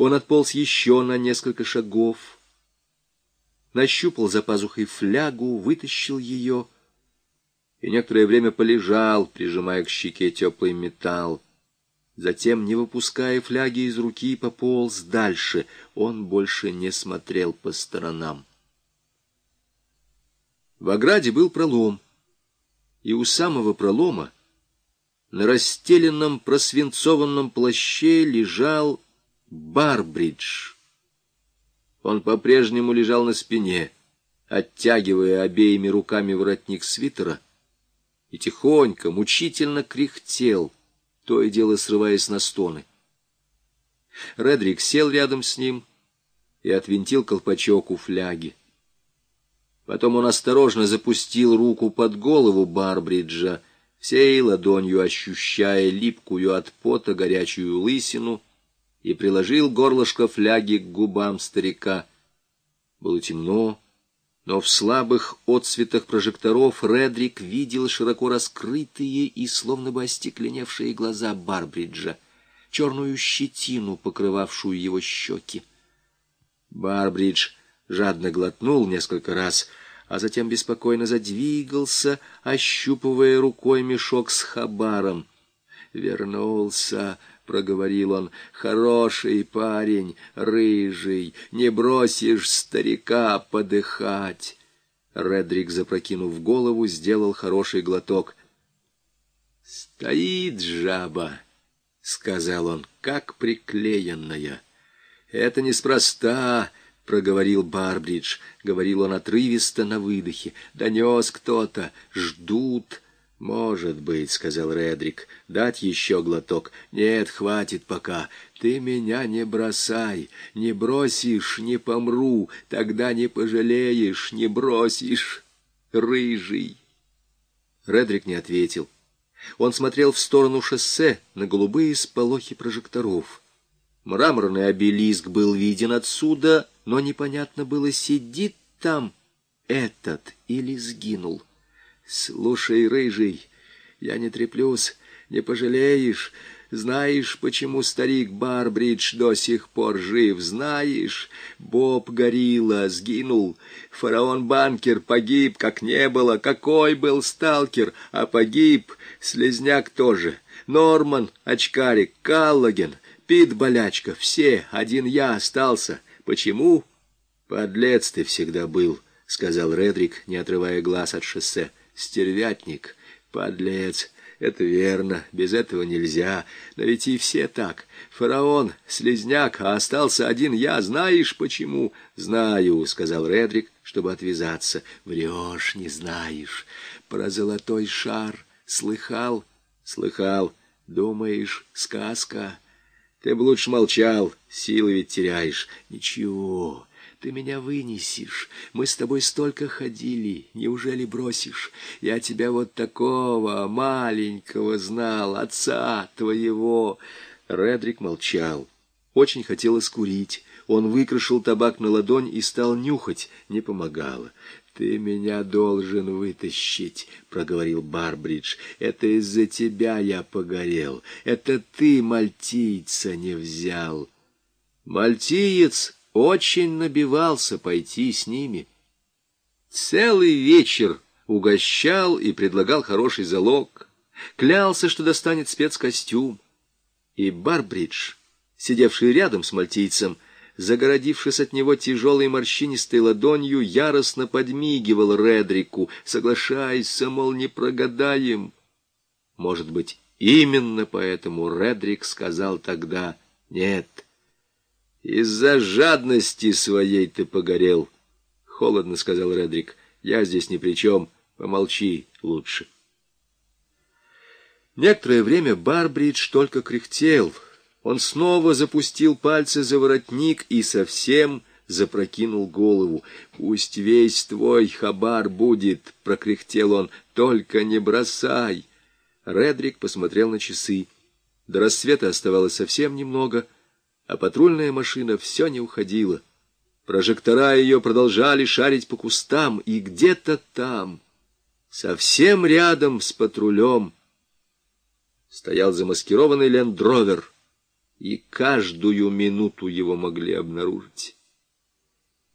Он отполз еще на несколько шагов, нащупал за пазухой флягу, вытащил ее и некоторое время полежал, прижимая к щеке теплый металл. Затем, не выпуская фляги из руки, пополз дальше. Он больше не смотрел по сторонам. В ограде был пролом, и у самого пролома на расстеленном просвинцованном плаще лежал Барбридж. Он по-прежнему лежал на спине, оттягивая обеими руками воротник свитера, и тихонько, мучительно кряхтел, то и дело срываясь на стоны. Редрик сел рядом с ним и отвинтил колпачок у фляги. Потом он осторожно запустил руку под голову Барбриджа, всей ладонью ощущая липкую от пота горячую лысину, и приложил горлышко фляги к губам старика. Было темно, но в слабых отсветах прожекторов Редрик видел широко раскрытые и словно бы остекленевшие глаза Барбриджа, черную щетину, покрывавшую его щеки. Барбридж жадно глотнул несколько раз, а затем беспокойно задвигался, ощупывая рукой мешок с хабаром. «Вернулся», — проговорил он, — «хороший парень, рыжий, не бросишь старика подыхать». Редрик, запрокинув голову, сделал хороший глоток. «Стоит жаба», — сказал он, — «как приклеенная». «Это неспроста», — проговорил Барбридж. Говорил он отрывисто на выдохе. «Донес кто-то. Ждут». «Может быть», — сказал Редрик, — «дать еще глоток». «Нет, хватит пока. Ты меня не бросай. Не бросишь, не помру. Тогда не пожалеешь, не бросишь. Рыжий». Редрик не ответил. Он смотрел в сторону шоссе на голубые сполохи прожекторов. Мраморный обелиск был виден отсюда, но непонятно было, сидит там этот или сгинул. Слушай, рыжий, я не треплюсь, не пожалеешь. Знаешь, почему старик Барбридж до сих пор жив? Знаешь, Боб Горилла сгинул, фараон Банкер погиб, как не было. Какой был сталкер, а погиб слезняк тоже. Норман, очкарик, Каллоген, Пит Болячка, все, один я остался. Почему? Подлец ты всегда был, — сказал Редрик, не отрывая глаз от шоссе стервятник, подлец. Это верно, без этого нельзя. Но ведь и все так. Фараон, слезняк, а остался один я. Знаешь почему? Знаю, сказал Редрик, чтобы отвязаться. Врешь, не знаешь. Про золотой шар слыхал? Слыхал. Думаешь, сказка? Ты бы лучше молчал, силы ведь теряешь. Ничего, ты меня вынесешь. Мы с тобой столько ходили, неужели бросишь? Я тебя вот такого маленького знал, отца твоего. Редрик молчал. Очень хотелось курить. Он выкрашил табак на ладонь и стал нюхать. Не помогало. «Ты меня должен вытащить», — проговорил Барбридж. «Это из-за тебя я погорел. Это ты мальтийца не взял». «Мальтиец очень набивался пойти с ними. Целый вечер угощал и предлагал хороший залог, клялся, что достанет спецкостюм. И Барбридж, сидевший рядом с мальтийцем, загородившись от него тяжелой морщинистой ладонью, яростно подмигивал Редрику, соглашайся, мол, не прогадаем. Может быть, именно поэтому Редрик сказал тогда «нет». Из-за жадности своей ты погорел. Холодно сказал Редрик. Я здесь ни при чем. Помолчи лучше. Некоторое время Барбридж только кряхтел. Он снова запустил пальцы за воротник и совсем запрокинул голову. «Пусть весь твой хабар будет», — прокряхтел он, — «только не бросай». Редрик посмотрел на часы. До рассвета оставалось совсем немного — а патрульная машина все не уходила. Прожектора ее продолжали шарить по кустам, и где-то там, совсем рядом с патрулем, стоял замаскированный лендровер, и каждую минуту его могли обнаружить.